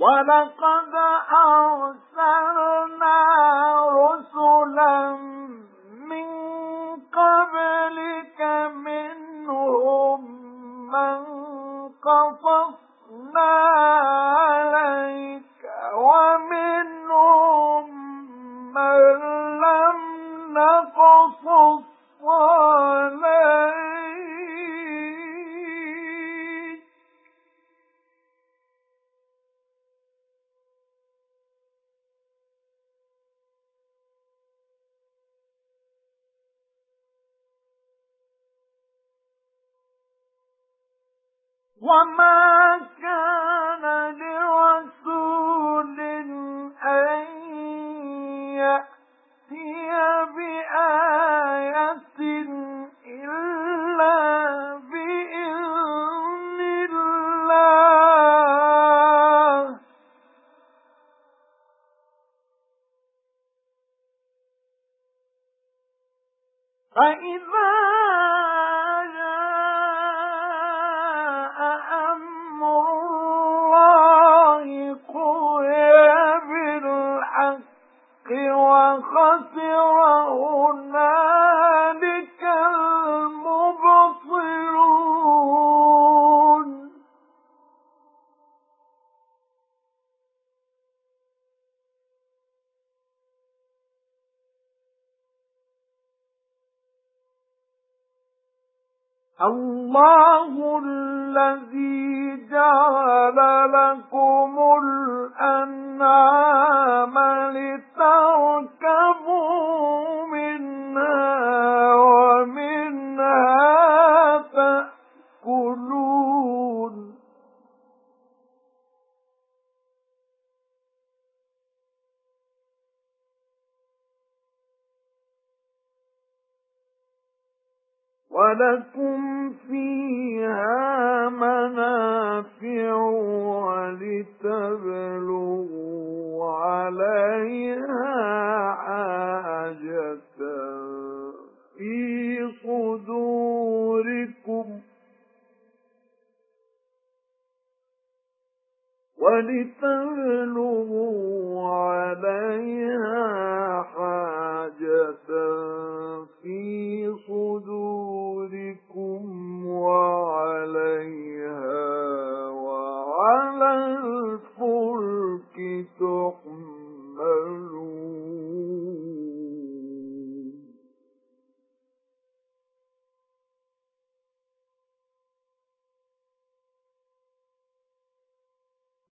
وَلَقَدْ أَرْسَلْنَا رُسُلًا مِنْ قَبْلِكَ مِنْهُمْ مَنْ قَصَصْنَا عَلَيْكَ وَمِنْهُمْ مَنْ لَمْ نَقْصُصْ وَمَا كَانَ لِرَسُولٍ أَن يَأْتِيَ بِآيَةٍ إِلَّا بِإِذْنِ اللَّهِ. فَإِذَا الله الذي جعل لكم الأنعام ولكم فِيهَا مَنَافِعُ وَلِتَبْلُغُوا عَلَيْهَا حَاجَةً فِي صُدُورِكُمْ. وَلِتَبْلُغُوا الفلك تحمل